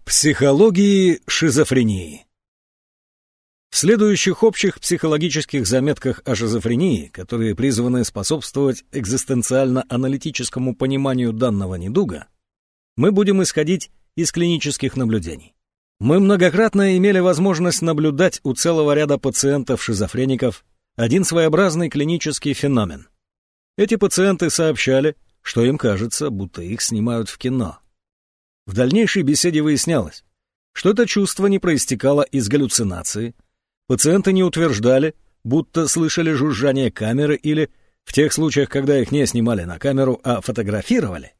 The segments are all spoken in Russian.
психологии шизофрении. В следующих общих психологических заметках о шизофрении, которые призваны способствовать экзистенциально-аналитическому пониманию данного недуга, мы будем исходить из клинических наблюдений. Мы многократно имели возможность наблюдать у целого ряда пациентов-шизофреников один своеобразный клинический феномен. Эти пациенты сообщали, что им кажется, будто их снимают в кино. В дальнейшей беседе выяснялось, что это чувство не проистекало из галлюцинации, Пациенты не утверждали, будто слышали жужжание камеры или, в тех случаях, когда их не снимали на камеру, а фотографировали,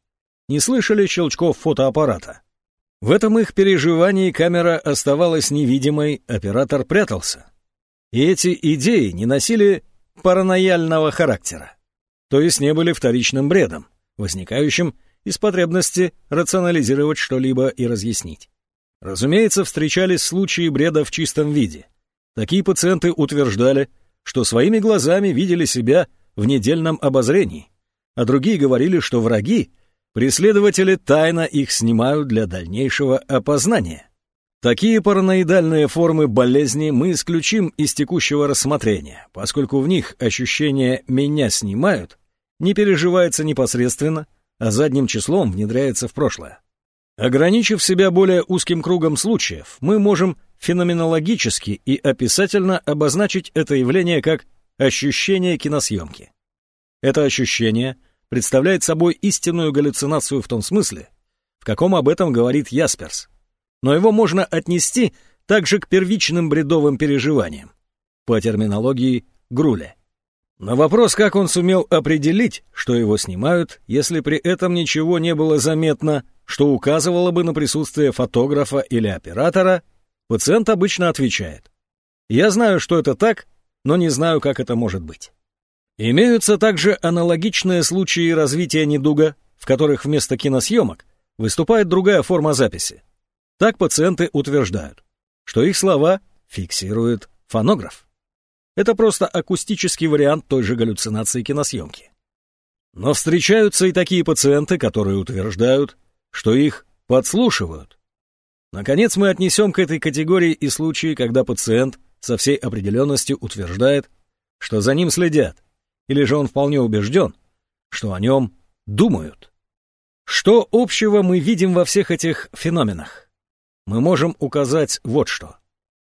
не слышали щелчков фотоаппарата. В этом их переживании камера оставалась невидимой, оператор прятался. И эти идеи не носили паранояльного характера, то есть не были вторичным бредом, возникающим из потребности рационализировать что-либо и разъяснить. Разумеется, встречались случаи бреда в чистом виде, Такие пациенты утверждали, что своими глазами видели себя в недельном обозрении, а другие говорили, что враги, преследователи тайно их снимают для дальнейшего опознания. Такие параноидальные формы болезни мы исключим из текущего рассмотрения, поскольку в них ощущение «меня снимают» не переживается непосредственно, а задним числом внедряется в прошлое. Ограничив себя более узким кругом случаев, мы можем феноменологически и описательно обозначить это явление как ощущение киносъемки. Это ощущение представляет собой истинную галлюцинацию в том смысле, в каком об этом говорит Ясперс. Но его можно отнести также к первичным бредовым переживаниям, по терминологии Груля. На вопрос, как он сумел определить, что его снимают, если при этом ничего не было заметно, что указывало бы на присутствие фотографа или оператора, Пациент обычно отвечает. Я знаю, что это так, но не знаю, как это может быть. Имеются также аналогичные случаи развития недуга, в которых вместо киносъемок выступает другая форма записи. Так пациенты утверждают, что их слова фиксирует фонограф. Это просто акустический вариант той же галлюцинации киносъемки. Но встречаются и такие пациенты, которые утверждают, что их подслушивают, Наконец, мы отнесем к этой категории и случаи, когда пациент со всей определенностью утверждает, что за ним следят, или же он вполне убежден, что о нем думают. Что общего мы видим во всех этих феноменах? Мы можем указать вот что.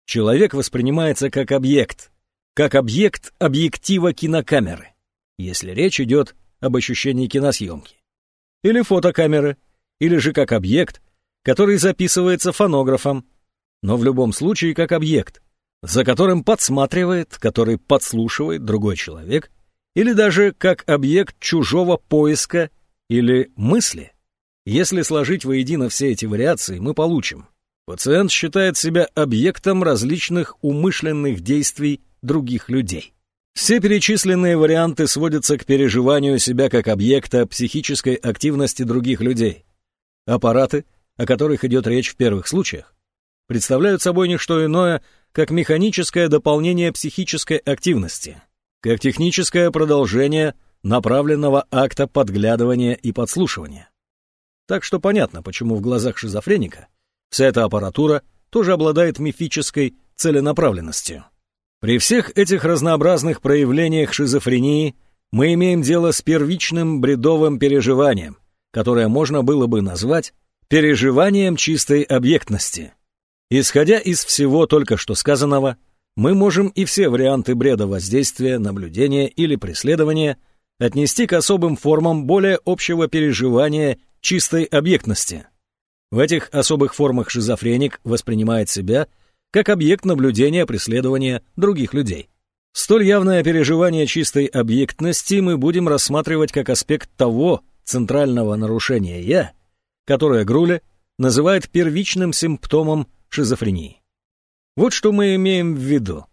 Человек воспринимается как объект, как объект объектива кинокамеры, если речь идет об ощущении киносъемки, или фотокамеры, или же как объект, который записывается фонографом, но в любом случае как объект, за которым подсматривает, который подслушивает другой человек, или даже как объект чужого поиска или мысли. Если сложить воедино все эти вариации, мы получим. Пациент считает себя объектом различных умышленных действий других людей. Все перечисленные варианты сводятся к переживанию себя как объекта психической активности других людей. Аппараты, о которых идет речь в первых случаях, представляют собой не что иное, как механическое дополнение психической активности, как техническое продолжение направленного акта подглядывания и подслушивания. Так что понятно, почему в глазах шизофреника вся эта аппаратура тоже обладает мифической целенаправленностью. При всех этих разнообразных проявлениях шизофрении мы имеем дело с первичным бредовым переживанием, которое можно было бы назвать переживанием чистой объектности. Исходя из всего только что сказанного, мы можем и все варианты бреда воздействия, наблюдения или преследования отнести к особым формам более общего переживания чистой объектности. В этих особых формах шизофреник воспринимает себя как объект наблюдения преследования других людей. Столь явное переживание чистой объектности мы будем рассматривать как аспект того центрального нарушения «я», которое Груле называет первичным симптомом шизофрении. Вот что мы имеем в виду.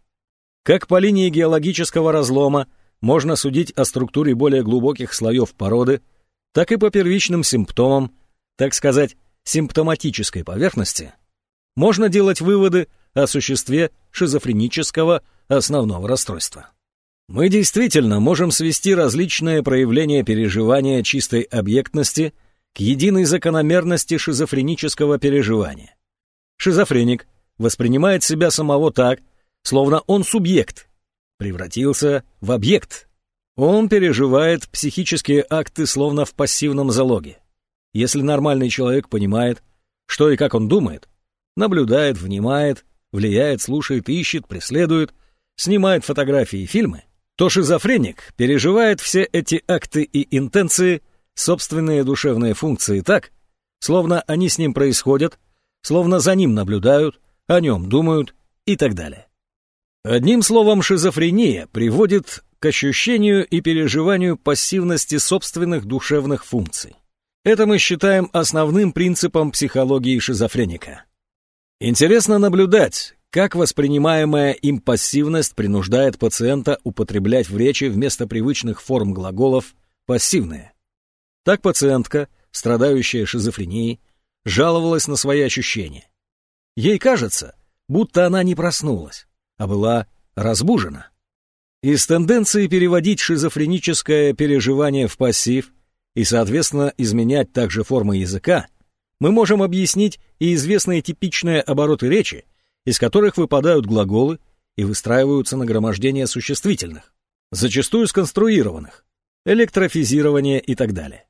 Как по линии геологического разлома можно судить о структуре более глубоких слоев породы, так и по первичным симптомам, так сказать, симптоматической поверхности, можно делать выводы о существе шизофренического основного расстройства. Мы действительно можем свести различные проявления переживания чистой объектности к единой закономерности шизофренического переживания. Шизофреник воспринимает себя самого так, словно он субъект, превратился в объект. Он переживает психические акты словно в пассивном залоге. Если нормальный человек понимает, что и как он думает, наблюдает, внимает, влияет, слушает, ищет, преследует, снимает фотографии и фильмы, то шизофреник переживает все эти акты и интенции, собственные душевные функции так, словно они с ним происходят, словно за ним наблюдают, о нем думают и так далее. Одним словом, шизофрения приводит к ощущению и переживанию пассивности собственных душевных функций. Это мы считаем основным принципом психологии шизофреника. Интересно наблюдать, как воспринимаемая им пассивность принуждает пациента употреблять в речи вместо привычных форм глаголов пассивные. Так пациентка, страдающая шизофренией, жаловалась на свои ощущения. Ей кажется, будто она не проснулась, а была разбужена. Из тенденции переводить шизофреническое переживание в пассив и, соответственно, изменять также формы языка, мы можем объяснить и известные типичные обороты речи, из которых выпадают глаголы и выстраиваются нагромождения существительных, зачастую сконструированных, электрофизирование и так далее.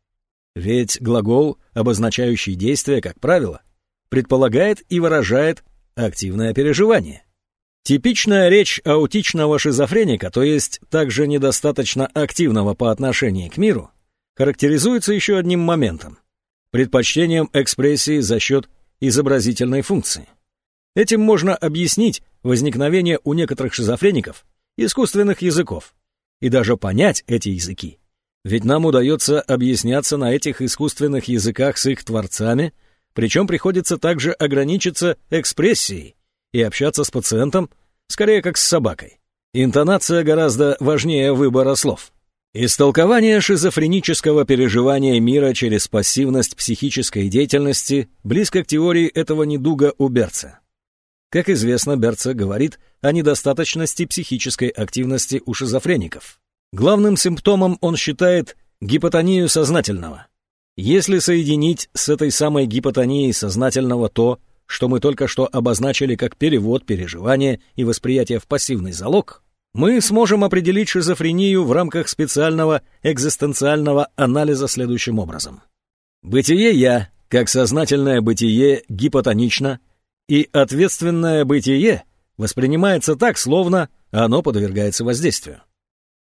Ведь глагол, обозначающий действие, как правило, предполагает и выражает активное переживание. Типичная речь аутичного шизофреника, то есть также недостаточно активного по отношению к миру, характеризуется еще одним моментом – предпочтением экспрессии за счет изобразительной функции. Этим можно объяснить возникновение у некоторых шизофреников искусственных языков и даже понять эти языки. Ведь нам удается объясняться на этих искусственных языках с их творцами, причем приходится также ограничиться экспрессией и общаться с пациентом скорее как с собакой. Интонация гораздо важнее выбора слов. Истолкование шизофренического переживания мира через пассивность психической деятельности близко к теории этого недуга у Берца. Как известно, Берца говорит о недостаточности психической активности у шизофреников. Главным симптомом он считает гипотонию сознательного. Если соединить с этой самой гипотонией сознательного то, что мы только что обозначили как перевод, переживания и восприятие в пассивный залог, мы сможем определить шизофрению в рамках специального экзистенциального анализа следующим образом. Бытие «я», как сознательное бытие, гипотонично, и ответственное бытие воспринимается так, словно оно подвергается воздействию.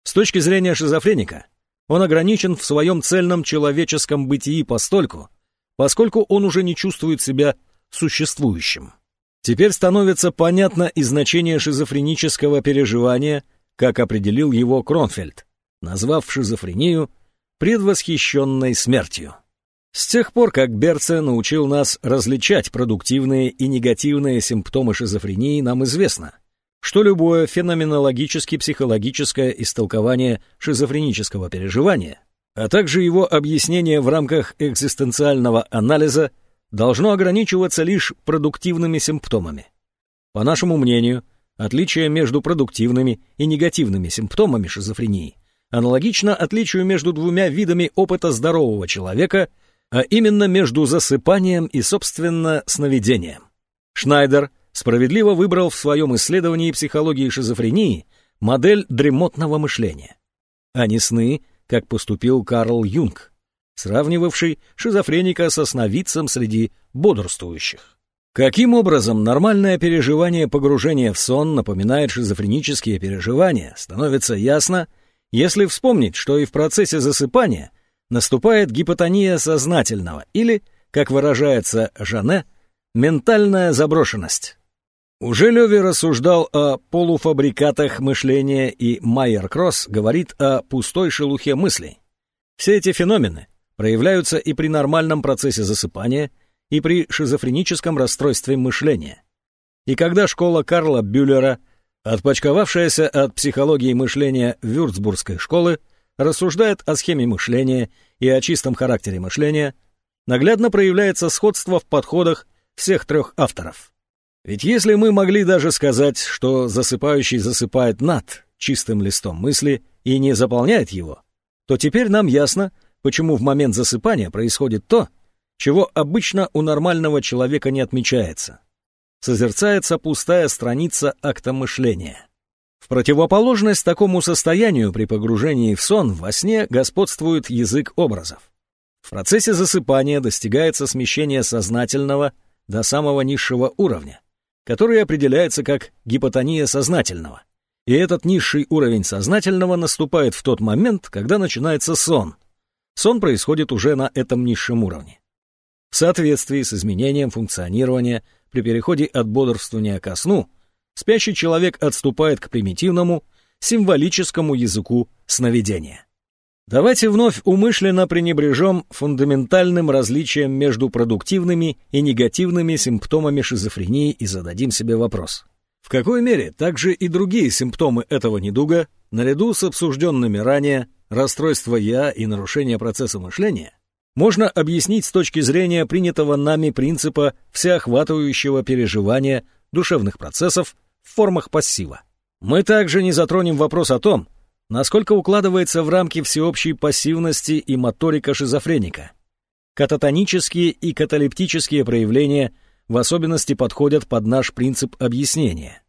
С точки зрения шизофреника, он ограничен в своем цельном человеческом бытии постольку, поскольку он уже не чувствует себя существующим. Теперь становится понятно и значение шизофренического переживания, как определил его Кронфельд, назвав шизофрению предвосхищенной смертью. С тех пор, как Берце научил нас различать продуктивные и негативные симптомы шизофрении, нам известно, что любое феноменологически-психологическое истолкование шизофренического переживания, а также его объяснение в рамках экзистенциального анализа – должно ограничиваться лишь продуктивными симптомами. По нашему мнению, отличие между продуктивными и негативными симптомами шизофрении аналогично отличию между двумя видами опыта здорового человека, а именно между засыпанием и, собственно, сновидением. Шнайдер справедливо выбрал в своем исследовании психологии шизофрении модель дремотного мышления, а не сны, как поступил Карл Юнг сравнивавший шизофреника со сновидцем среди бодрствующих. Каким образом нормальное переживание погружения в сон напоминает шизофренические переживания, становится ясно, если вспомнить, что и в процессе засыпания наступает гипотония сознательного или, как выражается Жане, ментальная заброшенность. Уже Леви рассуждал о полуфабрикатах мышления, и Майер Кросс говорит о пустой шелухе мыслей. Все эти феномены проявляются и при нормальном процессе засыпания, и при шизофреническом расстройстве мышления. И когда школа Карла Бюллера, отпочковавшаяся от психологии мышления Вюрцбургской школы, рассуждает о схеме мышления и о чистом характере мышления, наглядно проявляется сходство в подходах всех трех авторов. Ведь если мы могли даже сказать, что засыпающий засыпает над чистым листом мысли и не заполняет его, то теперь нам ясно, почему в момент засыпания происходит то, чего обычно у нормального человека не отмечается. созерцается пустая страница акта мышления. В противоположность такому состоянию при погружении в сон во сне господствует язык образов. В процессе засыпания достигается смещение сознательного до самого низшего уровня, который определяется как гипотония сознательного. И этот низший уровень сознательного наступает в тот момент, когда начинается сон. Сон происходит уже на этом низшем уровне. В соответствии с изменением функционирования при переходе от бодрствования ко сну, спящий человек отступает к примитивному, символическому языку сновидения. Давайте вновь умышленно пренебрежем фундаментальным различием между продуктивными и негативными симптомами шизофрении и зададим себе вопрос. В какой мере также и другие симптомы этого недуга, наряду с обсужденными ранее расстройство «я» и нарушение процесса мышления, можно объяснить с точки зрения принятого нами принципа всеохватывающего переживания душевных процессов в формах пассива. Мы также не затронем вопрос о том, насколько укладывается в рамки всеобщей пассивности и моторика шизофреника. Кататонические и каталептические проявления в особенности подходят под наш принцип объяснения.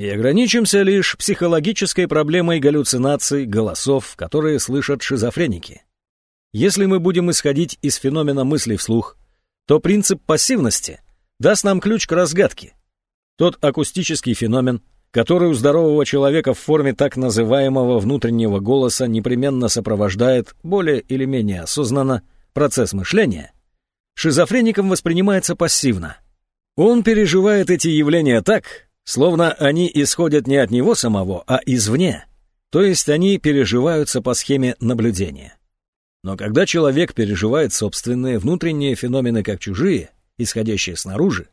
И ограничимся лишь психологической проблемой галлюцинаций голосов, которые слышат шизофреники. Если мы будем исходить из феномена мысли вслух, то принцип пассивности даст нам ключ к разгадке. Тот акустический феномен, который у здорового человека в форме так называемого внутреннего голоса непременно сопровождает более или менее осознанно процесс мышления, шизофреником воспринимается пассивно. Он переживает эти явления так, словно они исходят не от него самого, а извне, то есть они переживаются по схеме наблюдения. Но когда человек переживает собственные внутренние феномены как чужие, исходящие снаружи,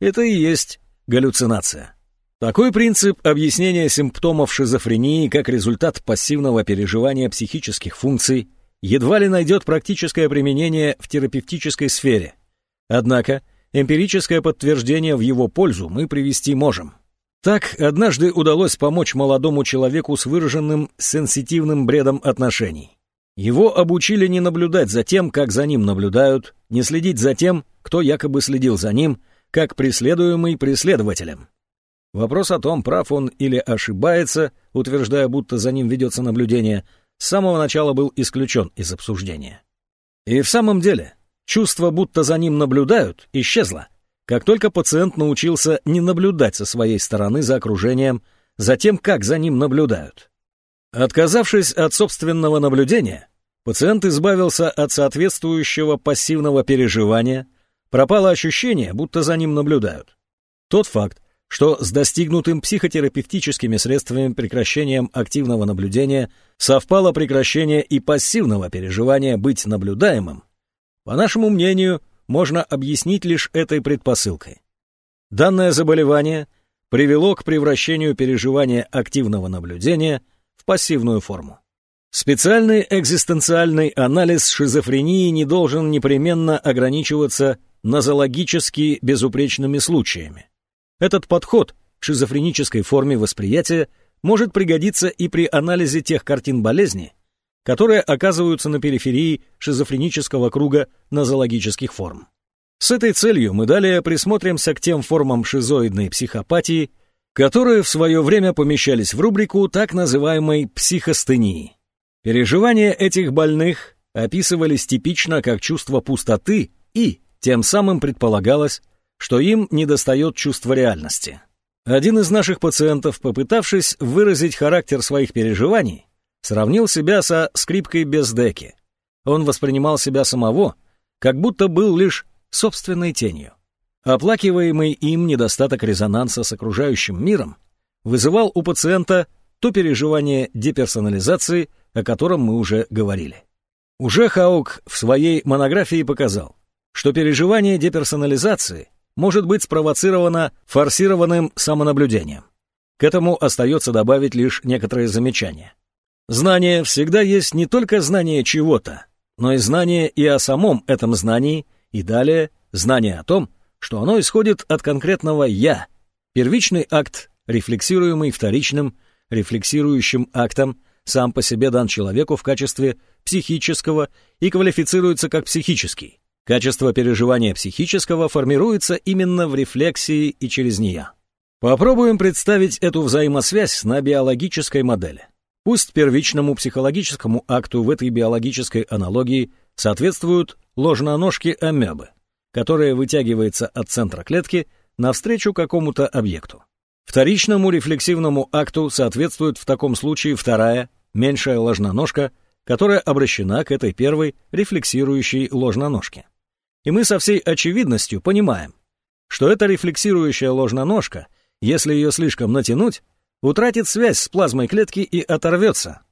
это и есть галлюцинация. Такой принцип объяснения симптомов шизофрении как результат пассивного переживания психических функций едва ли найдет практическое применение в терапевтической сфере. Однако эмпирическое подтверждение в его пользу мы привести можем. Так, однажды удалось помочь молодому человеку с выраженным сенситивным бредом отношений. Его обучили не наблюдать за тем, как за ним наблюдают, не следить за тем, кто якобы следил за ним, как преследуемый преследователем. Вопрос о том, прав он или ошибается, утверждая, будто за ним ведется наблюдение, с самого начала был исключен из обсуждения. И в самом деле, чувство, будто за ним наблюдают, исчезло, как только пациент научился не наблюдать со своей стороны за окружением, за тем, как за ним наблюдают. Отказавшись от собственного наблюдения, пациент избавился от соответствующего пассивного переживания, пропало ощущение, будто за ним наблюдают. Тот факт, что с достигнутым психотерапевтическими средствами прекращением активного наблюдения совпало прекращение и пассивного переживания быть наблюдаемым, по нашему мнению, можно объяснить лишь этой предпосылкой. Данное заболевание привело к превращению переживания активного наблюдения в пассивную форму. Специальный экзистенциальный анализ шизофрении не должен непременно ограничиваться нозологически безупречными случаями. Этот подход к шизофренической форме восприятия может пригодиться и при анализе тех картин болезни, которые оказываются на периферии шизофренического круга нозологических форм. С этой целью мы далее присмотримся к тем формам шизоидной психопатии, которые в свое время помещались в рубрику так называемой психостении. Переживания этих больных описывались типично как чувство пустоты и, тем самым предполагалось, что им недостает чувства реальности. Один из наших пациентов, попытавшись выразить характер своих переживаний, сравнил себя со скрипкой без деки. Он воспринимал себя самого, как будто был лишь собственной тенью. Оплакиваемый им недостаток резонанса с окружающим миром вызывал у пациента то переживание деперсонализации, о котором мы уже говорили. Уже Хаук в своей монографии показал, что переживание деперсонализации может быть спровоцировано форсированным самонаблюдением. К этому остается добавить лишь некоторые замечания. Знание всегда есть не только знание чего-то, но и знание и о самом этом знании, и далее знание о том, что оно исходит от конкретного «я», первичный акт, рефлексируемый вторичным, рефлексирующим актом, сам по себе дан человеку в качестве психического и квалифицируется как психический. Качество переживания психического формируется именно в рефлексии и через нее. Попробуем представить эту взаимосвязь на биологической модели. Пусть первичному психологическому акту в этой биологической аналогии соответствуют ложноножки амебы, которая вытягивается от центра клетки навстречу какому-то объекту. Вторичному рефлексивному акту соответствует в таком случае вторая, меньшая ложноножка, которая обращена к этой первой рефлексирующей ложноножке. И мы со всей очевидностью понимаем, что эта рефлексирующая ложноножка, если ее слишком натянуть, утратит связь с плазмой клетки и оторвется.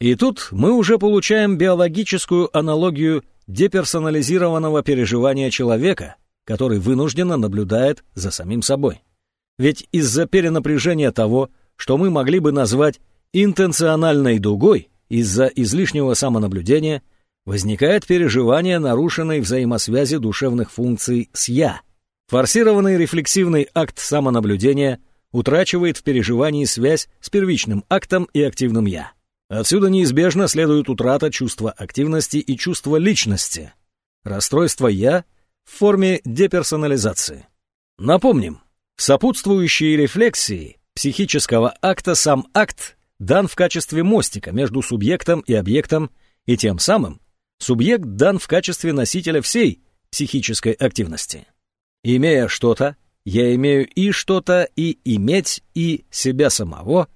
И тут мы уже получаем биологическую аналогию деперсонализированного переживания человека, который вынужденно наблюдает за самим собой. Ведь из-за перенапряжения того, что мы могли бы назвать интенциональной дугой, из-за излишнего самонаблюдения – возникает переживание нарушенной взаимосвязи душевных функций с «я». Форсированный рефлексивный акт самонаблюдения утрачивает в переживании связь с первичным актом и активным «я». Отсюда неизбежно следует утрата чувства активности и чувства личности. Расстройство «я» в форме деперсонализации. Напомним, сопутствующие рефлексии психического акта сам акт дан в качестве мостика между субъектом и объектом и тем самым субъект дан в качестве носителя всей психической активности. Имея что-то, я имею и что-то, и иметь, и себя самого,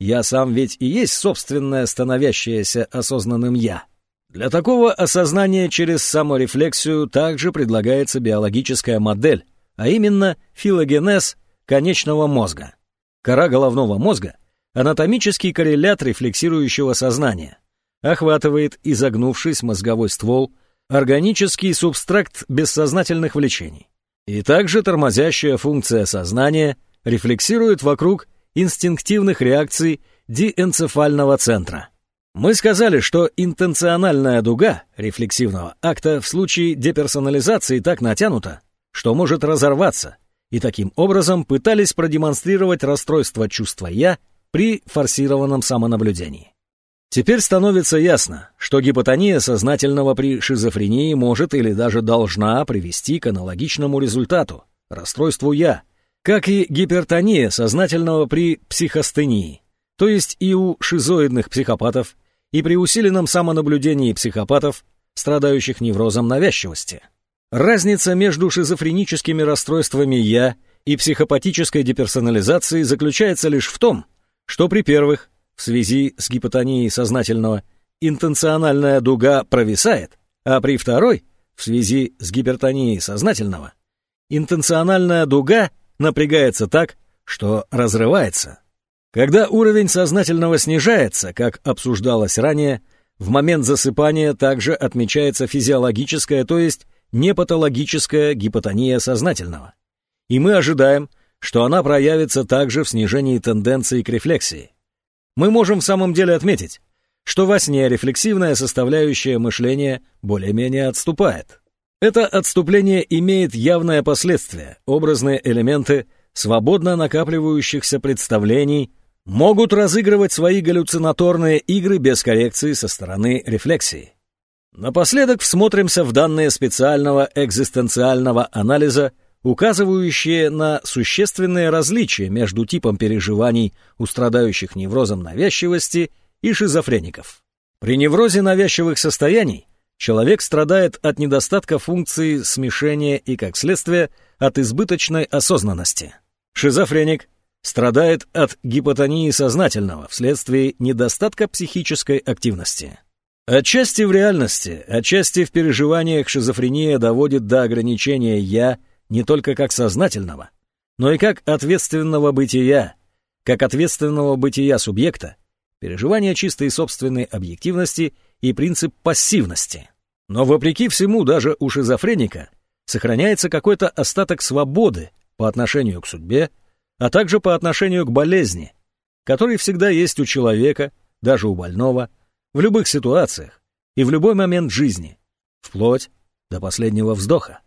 я сам ведь и есть собственное становящееся осознанным «я». Для такого осознания через саморефлексию также предлагается биологическая модель, а именно филогенез конечного мозга. Кора головного мозга – анатомический коррелят рефлексирующего сознания охватывает, изогнувшись мозговой ствол, органический субстракт бессознательных влечений. И также тормозящая функция сознания рефлексирует вокруг инстинктивных реакций диэнцефального центра. Мы сказали, что интенциональная дуга рефлексивного акта в случае деперсонализации так натянута, что может разорваться, и таким образом пытались продемонстрировать расстройство чувства «я» при форсированном самонаблюдении. Теперь становится ясно, что гипотония сознательного при шизофрении может или даже должна привести к аналогичному результату – расстройству «я», как и гипертония сознательного при психостении, то есть и у шизоидных психопатов, и при усиленном самонаблюдении психопатов, страдающих неврозом навязчивости. Разница между шизофреническими расстройствами «я» и психопатической деперсонализацией заключается лишь в том, что при первых в связи с гипотонией сознательного интенциональная дуга провисает, а при второй, в связи с гипертонией сознательного, интенциональная дуга напрягается так, что разрывается. Когда уровень сознательного снижается, как обсуждалось ранее, в момент засыпания также отмечается физиологическая, то есть непатологическая гипотония сознательного. И мы ожидаем, что она проявится также в снижении тенденции к рефлексии мы можем в самом деле отметить, что во сне рефлексивная составляющая мышления более-менее отступает. Это отступление имеет явное последствие. Образные элементы свободно накапливающихся представлений могут разыгрывать свои галлюцинаторные игры без коррекции со стороны рефлексии. Напоследок всмотримся в данные специального экзистенциального анализа указывающие на существенные различия между типом переживаний у страдающих неврозом навязчивости и шизофреников. При неврозе навязчивых состояний человек страдает от недостатка функции смешения и, как следствие, от избыточной осознанности. Шизофреник страдает от гипотонии сознательного вследствие недостатка психической активности. Отчасти в реальности, отчасти в переживаниях шизофрения доводит до ограничения «я» не только как сознательного, но и как ответственного бытия, как ответственного бытия субъекта, переживание чистой собственной объективности и принцип пассивности. Но вопреки всему, даже у шизофреника сохраняется какой-то остаток свободы по отношению к судьбе, а также по отношению к болезни, который всегда есть у человека, даже у больного, в любых ситуациях и в любой момент жизни, вплоть до последнего вздоха.